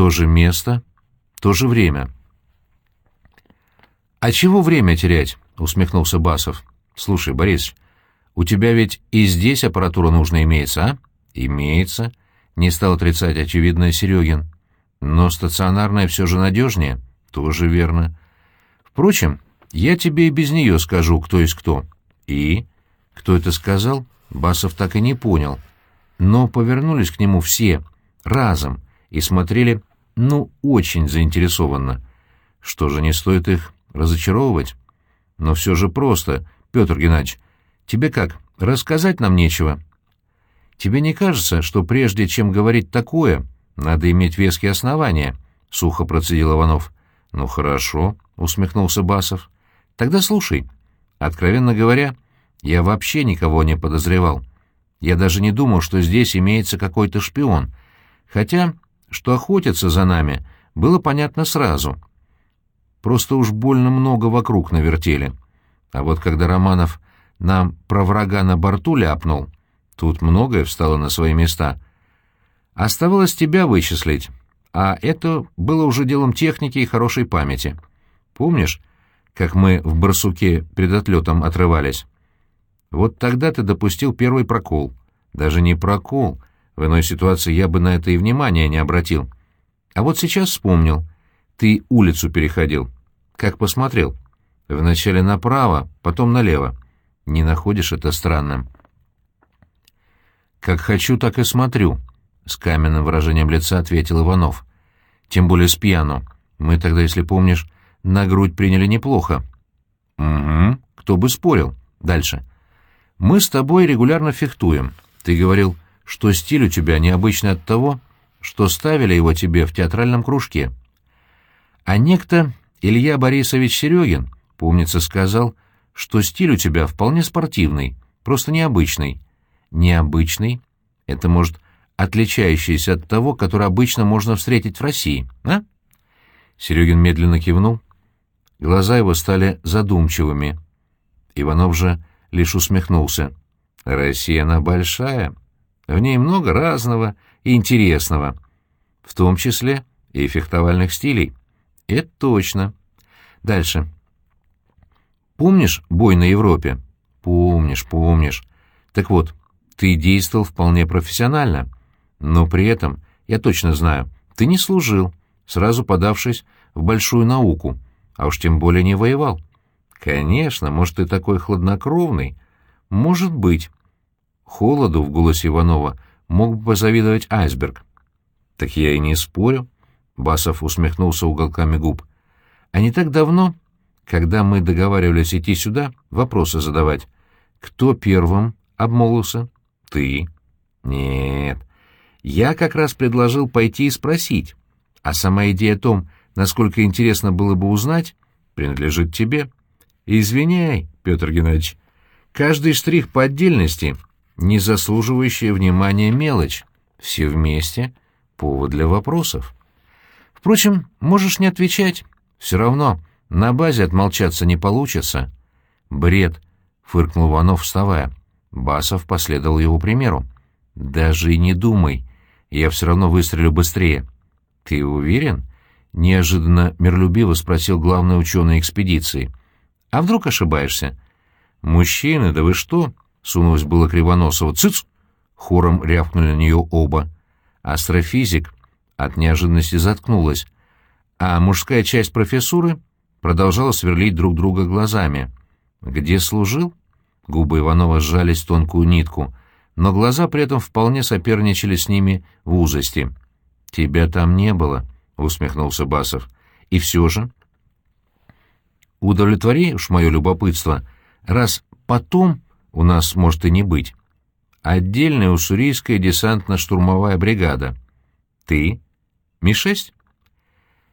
То же место, то же время. «А чего время терять?» — усмехнулся Басов. «Слушай, Борис, у тебя ведь и здесь аппаратура нужная имеется, а?» «Имеется», — не стал отрицать очевидное Серегин. «Но стационарная все же надежнее?» «Тоже верно. Впрочем, я тебе и без нее скажу, кто есть кто». «И?» Кто это сказал, Басов так и не понял. Но повернулись к нему все, разом, и смотрели, ну, очень заинтересованно. Что же, не стоит их разочаровывать? Но все же просто, Петр Геннадьевич. Тебе как, рассказать нам нечего?» Тебе не кажется, что прежде чем говорить такое, надо иметь веские основания?» — сухо процедил Иванов. «Ну хорошо», — усмехнулся Басов. «Тогда слушай. Откровенно говоря, я вообще никого не подозревал. Я даже не думал, что здесь имеется какой-то шпион. Хотя, что охотятся за нами, было понятно сразу. Просто уж больно много вокруг навертели. А вот когда Романов нам про врага на борту ляпнул, Тут многое встало на свои места. Оставалось тебя вычислить, а это было уже делом техники и хорошей памяти. Помнишь, как мы в барсуке перед отлетом отрывались? Вот тогда ты допустил первый прокол. Даже не прокол. В иной ситуации я бы на это и внимания не обратил. А вот сейчас вспомнил. Ты улицу переходил. Как посмотрел? Вначале направо, потом налево. Не находишь это странным?» «Как хочу, так и смотрю», — с каменным выражением лица ответил Иванов. «Тем более с пьяну. Мы тогда, если помнишь, на грудь приняли неплохо». «Угу, кто бы спорил. Дальше. Мы с тобой регулярно фехтуем. Ты говорил, что стиль у тебя необычный от того, что ставили его тебе в театральном кружке. А некто Илья Борисович Серегин, помнится, сказал, что стиль у тебя вполне спортивный, просто необычный необычный, это, может, отличающийся от того, который обычно можно встретить в России, а? Серегин медленно кивнул. Глаза его стали задумчивыми. Иванов же лишь усмехнулся. «Россия, она большая. В ней много разного и интересного, в том числе и фехтовальных стилей. Это точно. Дальше. Помнишь бой на Европе? Помнишь, помнишь. Так вот, ты действовал вполне профессионально, но при этом, я точно знаю, ты не служил, сразу подавшись в большую науку, а уж тем более не воевал. Конечно, может, ты такой хладнокровный. Может быть. Холоду в голосе Иванова мог бы позавидовать айсберг. Так я и не спорю. Басов усмехнулся уголками губ. А не так давно, когда мы договаривались идти сюда, вопросы задавать. Кто первым обмолвился? Ты? Нет. Я как раз предложил пойти и спросить. А сама идея о том, насколько интересно было бы узнать, принадлежит тебе. Извиняй, Петр Геннадьевич. Каждый штрих по отдельности — не заслуживающая внимания мелочь. Все вместе — повод для вопросов. Впрочем, можешь не отвечать. Все равно на базе отмолчаться не получится. Бред, — фыркнул Иванов, вставая. Басов последовал его примеру. «Даже и не думай. Я все равно выстрелю быстрее». «Ты уверен?» — неожиданно миролюбиво спросил главный ученый экспедиции. «А вдруг ошибаешься?» «Мужчины, да вы что?» — сунулась было Кривоносова. «Цыц!» — хором рявкнули на нее оба. Астрофизик от неожиданности заткнулась, а мужская часть профессуры продолжала сверлить друг друга глазами. «Где служил?» Губы Иванова сжались в тонкую нитку, но глаза при этом вполне соперничали с ними в узости. «Тебя там не было», — усмехнулся Басов. «И все же...» «Удовлетвори уж мое любопытство, раз потом у нас может и не быть. Отдельная уссурийская десантно-штурмовая бригада. Ты? Ми-6?»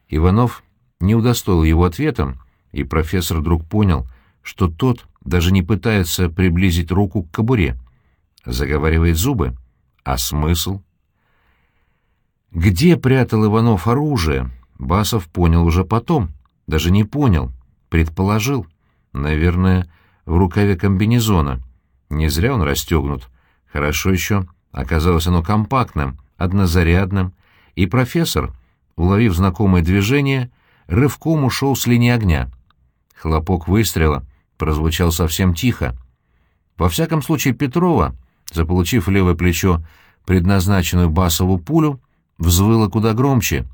Иванов не удостоил его ответом, и профессор вдруг понял, что тот даже не пытается приблизить руку к кобуре. Заговаривает зубы. А смысл? Где прятал Иванов оружие? Басов понял уже потом. Даже не понял. Предположил. Наверное, в рукаве комбинезона. Не зря он расстегнут. Хорошо еще. Оказалось оно компактным, однозарядным. И профессор уловив знакомое движение, рывком ушел с линии огня. Хлопок выстрела прозвучал совсем тихо. Во всяком случае Петрова, заполучив левое плечо предназначенную басовую пулю, взвыла куда громче.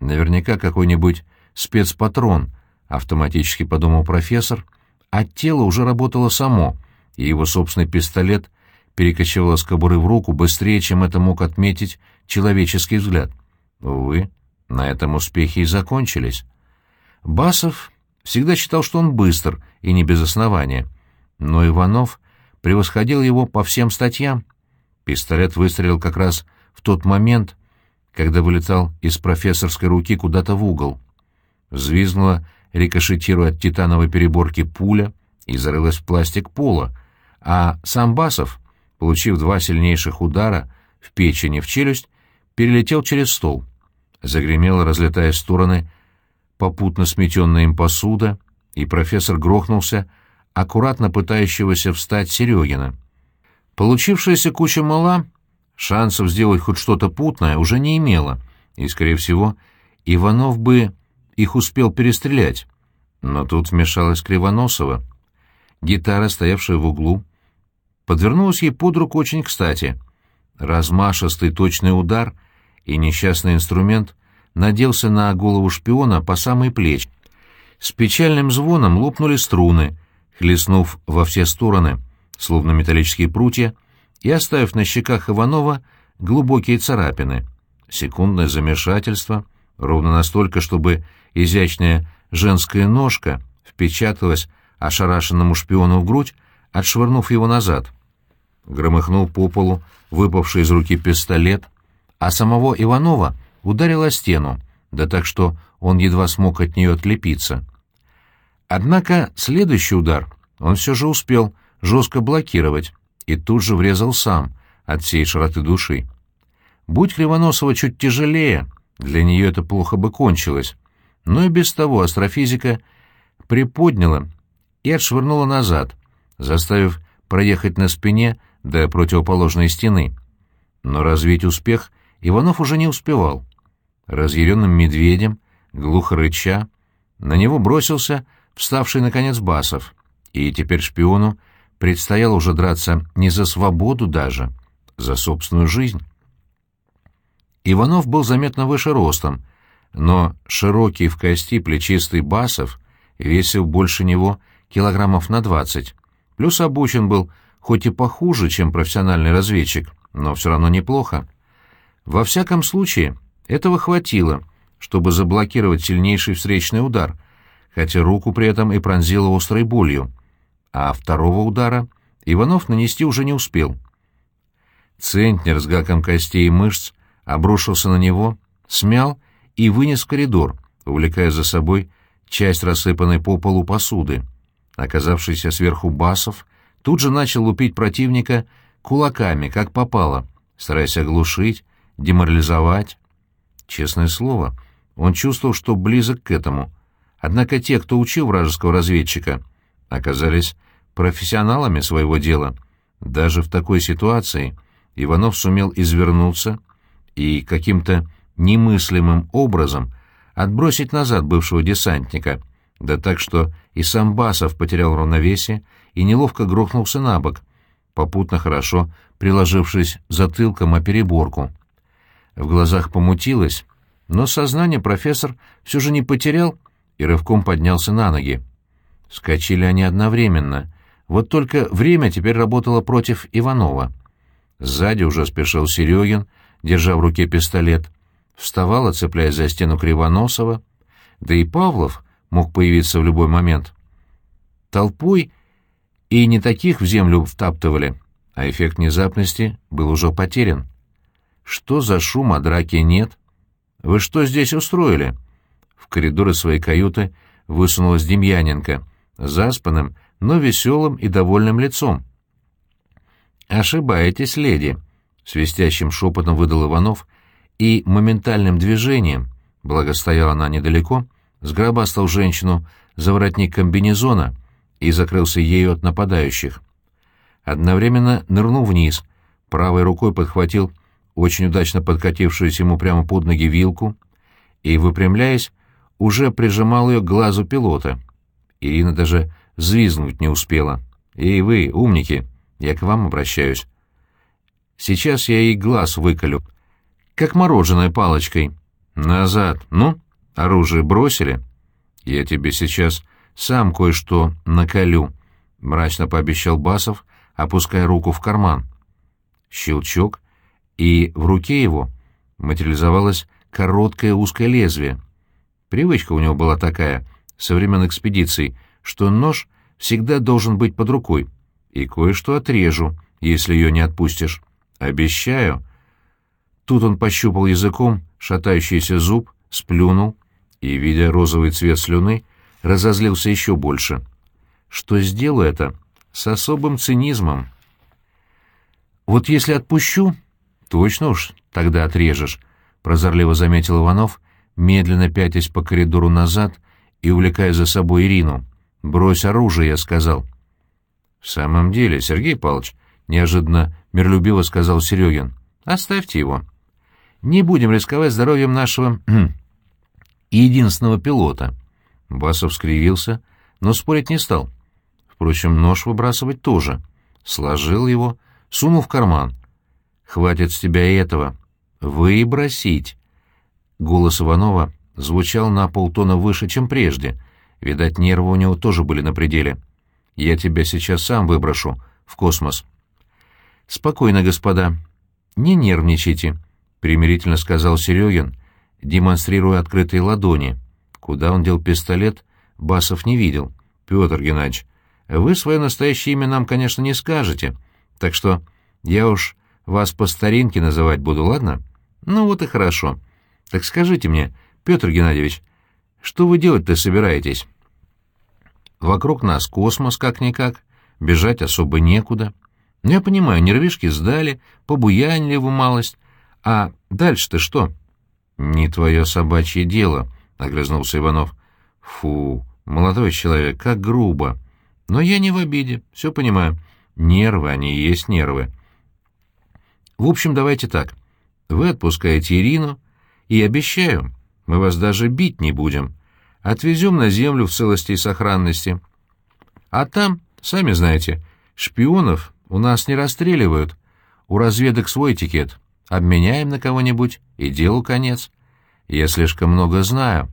Наверняка какой-нибудь спецпатрон, автоматически подумал профессор, а тело уже работало само, и его собственный пистолет перекочевал с кобуры в руку быстрее, чем это мог отметить человеческий взгляд. Увы, на этом успехи и закончились. Басов всегда считал, что он быстр и не без основания, но Иванов превосходил его по всем статьям. Пистолет выстрелил как раз в тот момент, когда вылетал из профессорской руки куда-то в угол. Взвизгнула, рикошетируя от титановой переборки пуля, и зарылась в пластик пола, а сам Басов, получив два сильнейших удара в печень и в челюсть, перелетел через стол. Загремело, разлетая в стороны, попутно сметенная им посуда, и профессор грохнулся, аккуратно пытающегося встать Серегина. Получившаяся куча мала шансов сделать хоть что-то путное уже не имела, и, скорее всего, Иванов бы их успел перестрелять. Но тут вмешалась Кривоносова. Гитара, стоявшая в углу, подвернулась ей под руку очень кстати. Размашистый точный удар, и несчастный инструмент наделся на голову шпиона по самой плеч. С печальным звоном лопнули струны, хлестнув во все стороны, словно металлические прутья, и оставив на щеках Иванова глубокие царапины. Секундное замешательство, ровно настолько, чтобы изящная женская ножка впечаталась ошарашенному шпиону в грудь, отшвырнув его назад. Громыхнул по полу выпавший из руки пистолет, а самого Иванова ударил о стену, да так что он едва смог от нее отлепиться. Однако следующий удар он все же успел жестко блокировать и тут же врезал сам от всей широты души. Будь Кривоносова чуть тяжелее, для нее это плохо бы кончилось, но и без того астрофизика приподняла и отшвырнула назад, заставив проехать на спине до противоположной стены. Но развить успех Иванов уже не успевал. Разъяренным медведем, глухо рыча, на него бросился вставший, наконец, Басов, и теперь шпиону предстояло уже драться не за свободу даже, за собственную жизнь. Иванов был заметно выше ростом, но широкий в кости плечистый Басов весил больше него килограммов на двадцать, плюс обучен был хоть и похуже, чем профессиональный разведчик, но все равно неплохо. Во всяком случае, этого хватило, чтобы заблокировать сильнейший встречный удар, хотя руку при этом и пронзило острой болью а второго удара Иванов нанести уже не успел. Центнер с гаком костей и мышц обрушился на него, смял и вынес в коридор, увлекая за собой часть рассыпанной по полу посуды. Оказавшийся сверху Басов тут же начал лупить противника кулаками, как попало, стараясь оглушить, деморализовать. Честное слово, он чувствовал, что близок к этому. Однако те, кто учил вражеского разведчика, оказались профессионалами своего дела. Даже в такой ситуации Иванов сумел извернуться и каким-то немыслимым образом отбросить назад бывшего десантника, да так что и сам Басов потерял равновесие и неловко грохнулся на бок, попутно хорошо приложившись затылком о переборку. В глазах помутилось, но сознание профессор все же не потерял и рывком поднялся на ноги. Скочили они одновременно. Вот только время теперь работало против Иванова. Сзади уже спешил Серегин, держа в руке пистолет. Вставал, цепляясь за стену Кривоносова. Да и Павлов мог появиться в любой момент. Толпой и не таких в землю втаптывали, а эффект внезапности был уже потерян. Что за шум, а драки нет? Вы что здесь устроили? В коридоры своей каюты высунулась Демьяненко — заспанным, но веселым и довольным лицом. «Ошибаетесь, леди», — свистящим шепотом выдал Иванов, и моментальным движением, благо стояла она недалеко, сгробастал женщину за воротник комбинезона и закрылся ею от нападающих. Одновременно нырнул вниз, правой рукой подхватил очень удачно подкатившуюся ему прямо под ноги вилку и, выпрямляясь, уже прижимал ее к глазу пилота. Ирина даже взвизгнуть не успела. «Эй, вы, умники, я к вам обращаюсь. Сейчас я ей глаз выколю, как мороженой палочкой. Назад, ну, оружие бросили? Я тебе сейчас сам кое-что наколю», — мрачно пообещал Басов, опуская руку в карман. Щелчок, и в руке его материализовалось короткое узкое лезвие. Привычка у него была такая, со времен экспедиций, что нож всегда должен быть под рукой, и кое-что отрежу, если ее не отпустишь. Обещаю. Тут он пощупал языком шатающийся зуб, сплюнул и, видя розовый цвет слюны, разозлился еще больше. Что сделаю это с особым цинизмом. Вот если отпущу, точно уж тогда отрежешь, — прозорливо заметил Иванов, медленно пятясь по коридору назад и увлекая за собой Ирину. «Брось оружие», — я сказал. «В самом деле, Сергей Павлович», — неожиданно миролюбиво сказал Серегин, — «оставьте его. Не будем рисковать здоровьем нашего единственного пилота». Басов скривился, но спорить не стал. Впрочем, нож выбрасывать тоже. Сложил его, сунул в карман. «Хватит с тебя и этого. Выбросить!» Голос Иванова звучал на полтона выше, чем прежде. Видать, нервы у него тоже были на пределе. «Я тебя сейчас сам выброшу в космос». «Спокойно, господа. Не нервничайте», — примирительно сказал Серегин, демонстрируя открытые ладони. Куда он дел пистолет, Басов не видел. «Петр Геннадьевич, вы свое настоящее имя нам, конечно, не скажете, так что я уж вас по старинке называть буду, ладно? Ну вот и хорошо. Так скажите мне, Петр Геннадьевич, что вы делать-то собираетесь? Вокруг нас космос как-никак, бежать особо некуда. Я понимаю, нервишки сдали, побуянили в малость. А дальше-то что? Не твое собачье дело, — огрызнулся Иванов. Фу, молодой человек, как грубо. Но я не в обиде, все понимаю. Нервы, они и есть нервы. В общем, давайте так. Вы отпускаете Ирину, и обещаю, мы вас даже бить не будем. Отвезем на землю в целости и сохранности. А там, сами знаете, шпионов у нас не расстреливают. У разведок свой этикет. Обменяем на кого-нибудь, и делу конец. Я слишком много знаю.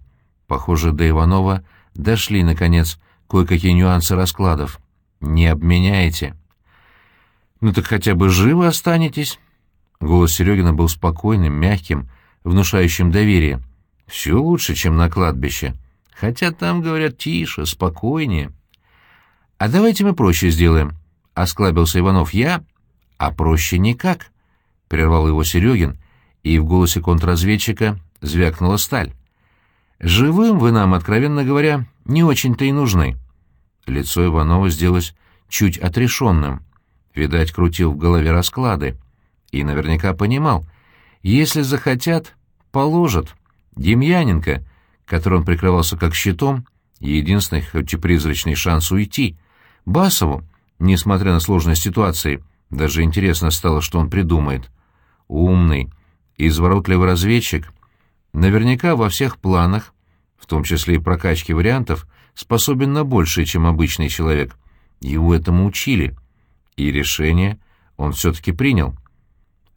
Похоже, до Иванова дошли, наконец, кое-какие нюансы раскладов. Не обменяете. Ну так хотя бы живы останетесь. Голос Серегина был спокойным, мягким, внушающим доверие. Все лучше, чем на кладбище. Хотя там, говорят, тише, спокойнее. — А давайте мы проще сделаем, — осклабился Иванов. — Я? А проще никак, — прервал его Серегин, и в голосе контрразведчика звякнула сталь. — Живым вы нам, откровенно говоря, не очень-то и нужны. Лицо Иванова сделалось чуть отрешенным. Видать, крутил в голове расклады. И наверняка понимал, если захотят, положат. Демьяненко, который он прикрывался как щитом, единственный, хоть и призрачный шанс уйти. Басову, несмотря на сложность ситуации, даже интересно стало, что он придумает. Умный, изворотливый разведчик, наверняка во всех планах, в том числе и прокачке вариантов, способен на большее, чем обычный человек. Его этому учили. И решение он все-таки принял.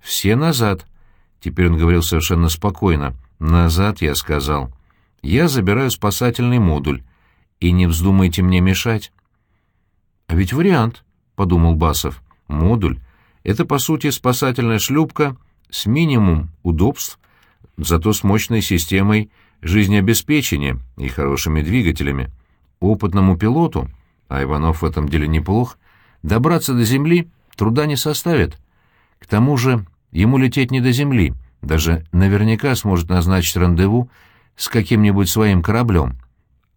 «Все назад», — теперь он говорил совершенно спокойно, — «Назад», — я сказал. «Я забираю спасательный модуль, и не вздумайте мне мешать». «А ведь вариант», — подумал Басов. «Модуль — это, по сути, спасательная шлюпка с минимум удобств, зато с мощной системой жизнеобеспечения и хорошими двигателями. Опытному пилоту, а Иванов в этом деле неплох, добраться до Земли труда не составит. К тому же ему лететь не до Земли — даже наверняка сможет назначить рандеву с каким-нибудь своим кораблем.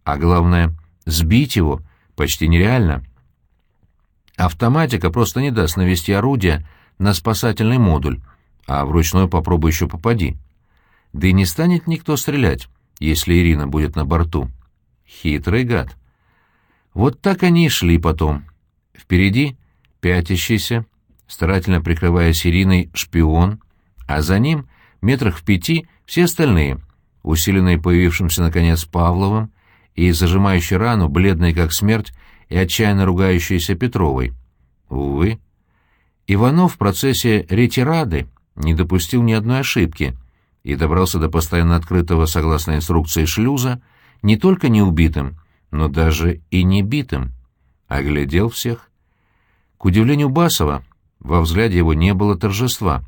А главное, сбить его почти нереально. Автоматика просто не даст навести орудие на спасательный модуль, а вручную попробуй еще попади. Да и не станет никто стрелять, если Ирина будет на борту. Хитрый гад. Вот так они и шли потом. Впереди пятящийся, старательно прикрывая Ириной, шпион, а за ним, метрах в пяти, все остальные. усиленный появившимся, наконец, Павловым, и зажимающий рану, бледной как смерть и отчаянно ругающейся Петровой. Увы. Иванов в процессе ретирады не допустил ни одной ошибки и добрался до постоянно открытого, согласно инструкции шлюза, не только не убитым, но даже и не битым. Оглядел всех. К удивлению Басова, во взгляде его не было торжества.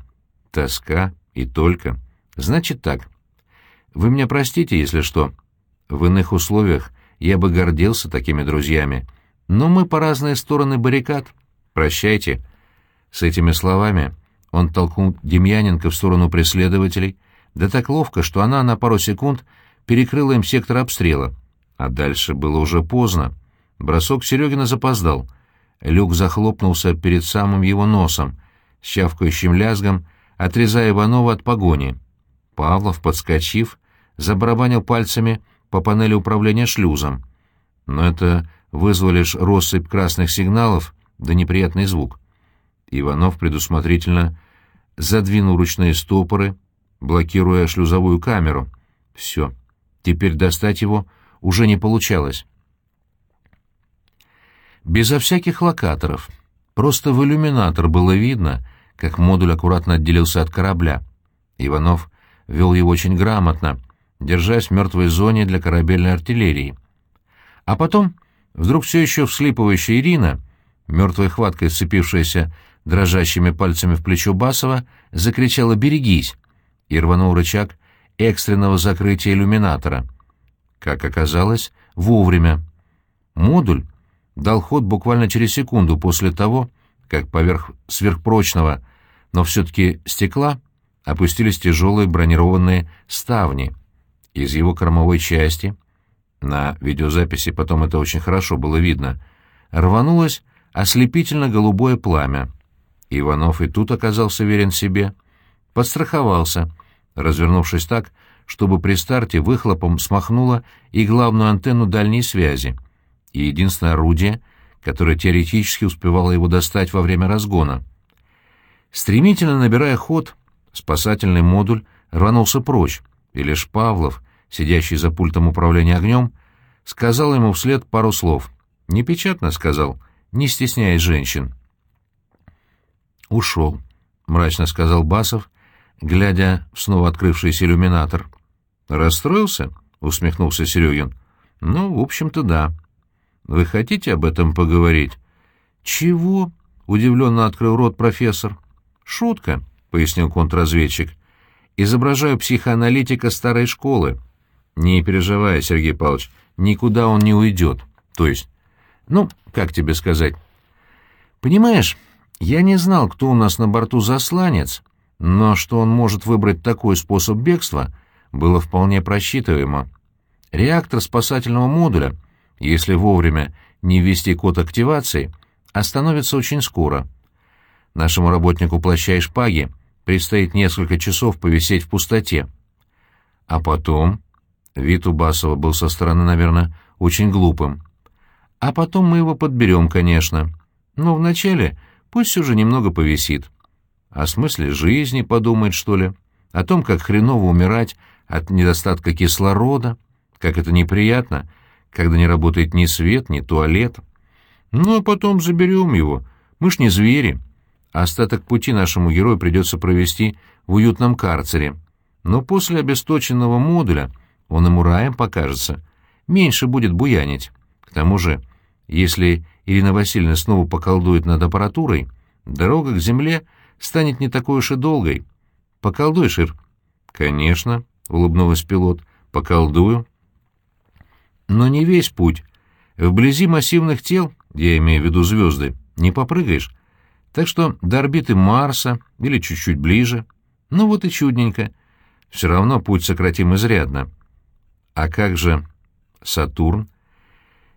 Тоска и только. Значит так. Вы меня простите, если что. В иных условиях я бы гордился такими друзьями. Но мы по разные стороны баррикад. Прощайте. С этими словами он толкнул Демьяненко в сторону преследователей, да так ловко, что она на пару секунд перекрыла им сектор обстрела. А дальше было уже поздно. Бросок Серегина запоздал. Люк захлопнулся перед самым его носом, с чавкающим лязгом, отрезая Иванова от погони. Павлов, подскочив, забарабанил пальцами по панели управления шлюзом. Но это вызвало лишь россыпь красных сигналов да неприятный звук. Иванов предусмотрительно задвинул ручные стопоры, блокируя шлюзовую камеру. Все. Теперь достать его уже не получалось. Безо всяких локаторов. Просто в иллюминатор было видно, как модуль аккуратно отделился от корабля. Иванов вел его очень грамотно, держась в мертвой зоне для корабельной артиллерии. А потом, вдруг все еще вслипывающая Ирина, мертвой хваткой сцепившаяся дрожащими пальцами в плечо Басова, закричала «Берегись!» и рванул рычаг экстренного закрытия иллюминатора. Как оказалось, вовремя. Модуль дал ход буквально через секунду после того, как поверх сверхпрочного, но все-таки стекла, опустились тяжелые бронированные ставни. Из его кормовой части, на видеозаписи потом это очень хорошо было видно, рванулось ослепительно-голубое пламя. Иванов и тут оказался верен себе. Подстраховался, развернувшись так, чтобы при старте выхлопом смахнуло и главную антенну дальней связи, и единственное орудие, которое теоретически успевало его достать во время разгона. Стремительно набирая ход, спасательный модуль рванулся прочь, и лишь Павлов, сидящий за пультом управления огнем, сказал ему вслед пару слов. «Непечатно», — сказал, не стесняясь женщин. «Ушел», — мрачно сказал Басов, глядя в снова открывшийся иллюминатор. «Расстроился?» — усмехнулся Серегин. «Ну, в общем-то, да». «Вы хотите об этом поговорить?» «Чего?» — удивленно открыл рот профессор. «Шутка», — пояснил контрразведчик. «Изображаю психоаналитика старой школы». «Не переживай, Сергей Павлович, никуда он не уйдет. То есть, ну, как тебе сказать? Понимаешь, я не знал, кто у нас на борту засланец, но что он может выбрать такой способ бегства, было вполне просчитываемо. Реактор спасательного модуля, если вовремя не ввести код активации, остановится очень скоро. Нашему работнику плаща и шпаги предстоит несколько часов повисеть в пустоте. А потом... Вид у Басова был со стороны, наверное, очень глупым. А потом мы его подберем, конечно. Но вначале пусть все же немного повисит. О смысле жизни подумает, что ли? О том, как хреново умирать от недостатка кислорода, как это неприятно, когда не работает ни свет, ни туалет. Ну, а потом заберем его. Мы ж не звери. Остаток пути нашему герою придется провести в уютном карцере. Но после обесточенного модуля он ему раем покажется. Меньше будет буянить. К тому же, если Ирина Васильевна снова поколдует над аппаратурой, дорога к земле станет не такой уж и долгой. Поколдуешь, Ир? Конечно, — улыбнулась пилот, — поколдую. Но не весь путь. Вблизи массивных тел, я имею в виду звезды, не попрыгаешь. Так что до орбиты Марса или чуть-чуть ближе. Ну вот и чудненько. Все равно путь сократим изрядно. А как же Сатурн?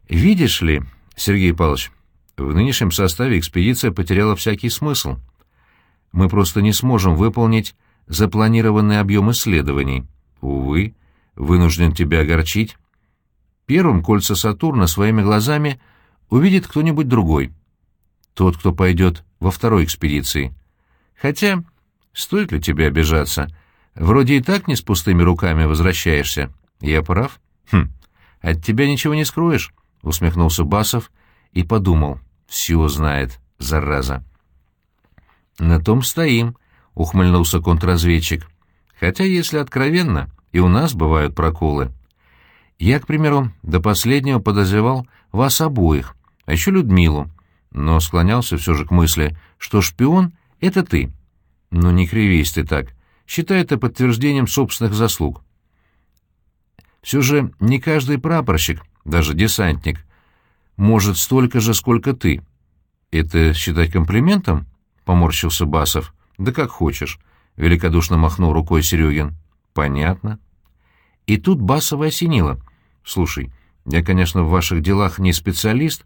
Видишь ли, Сергей Павлович, в нынешнем составе экспедиция потеряла всякий смысл. Мы просто не сможем выполнить запланированный объем исследований. Увы, вынужден тебя огорчить. Первым кольца Сатурна своими глазами увидит кто-нибудь другой. Тот, кто пойдет во второй экспедиции. Хотя, стоит ли тебе обижаться? Вроде и так не с пустыми руками возвращаешься. Я прав? Хм, от тебя ничего не скроешь, — усмехнулся Басов и подумал. Все знает, зараза. На том стоим, — ухмыльнулся контрразведчик. Хотя, если откровенно, и у нас бывают проколы. Я, к примеру, до последнего подозревал вас обоих, а еще Людмилу, но склонялся все же к мысли, что шпион — это ты. Ну не кривись ты так, считай это подтверждением собственных заслуг. Все же не каждый прапорщик, даже десантник, может столько же, сколько ты. Это считать комплиментом? — поморщился Басов. — Да как хочешь, — великодушно махнул рукой Серегин. — Понятно. И тут Басова осенило. — Слушай, я, конечно, в ваших делах не специалист,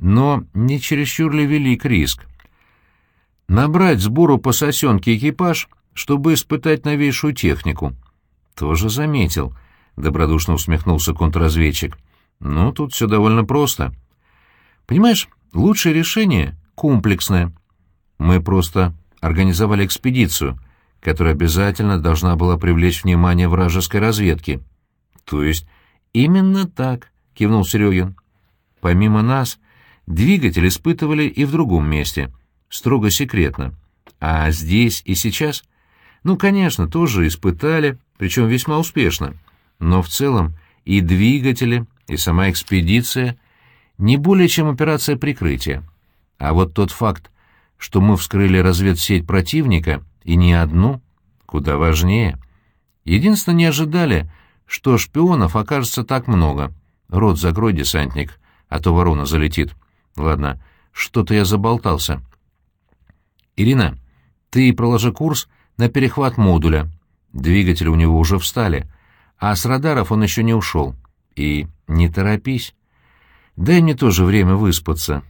но не чересчур ли велик риск? Набрать сбору по сосенке экипаж, чтобы испытать новейшую технику. Тоже заметил, — добродушно усмехнулся контрразведчик. Ну, тут все довольно просто. Понимаешь, лучшее решение — комплексное. Мы просто организовали экспедицию, которая обязательно должна была привлечь внимание вражеской разведки. То есть именно так, — кивнул Серегин. Помимо нас, двигатель испытывали и в другом месте, строго секретно. А здесь и сейчас... Ну, конечно, тоже испытали, причем весьма успешно. Но в целом и двигатели, и сама экспедиция не более чем операция прикрытия. А вот тот факт, что мы вскрыли разведсеть противника, и не одну, куда важнее. Единственное, не ожидали, что шпионов окажется так много. Рот закрой, десантник, а то ворона залетит. Ладно, что-то я заболтался. Ирина, ты проложи курс на перехват модуля. Двигатели у него уже встали, а с радаров он еще не ушел. И не торопись. Дай мне тоже время выспаться.